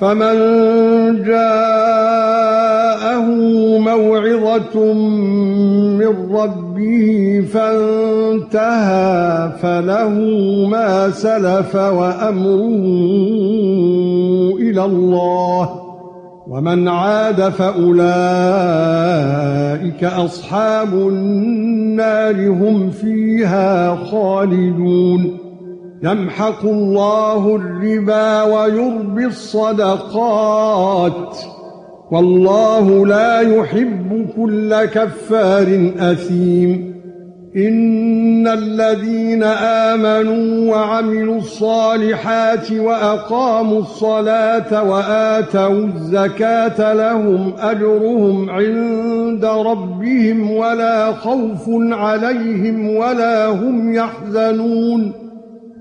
فمن جاءه موعظة من ربه فانتهى فله ما سلف وأمره إلى الله ومن عاد فأولئك أصحاب النار هم فيها خالدون يمحق الله الربا ويربي الصدقات. والله لا يحب كل كفار أثيم. إن الذين آمنوا وعملوا الصالحات وأقاموا الصلاة وآتوا الزكاة لهم أجرهم عند ربهم ولا خوف عليهم ولا هم يحزنون.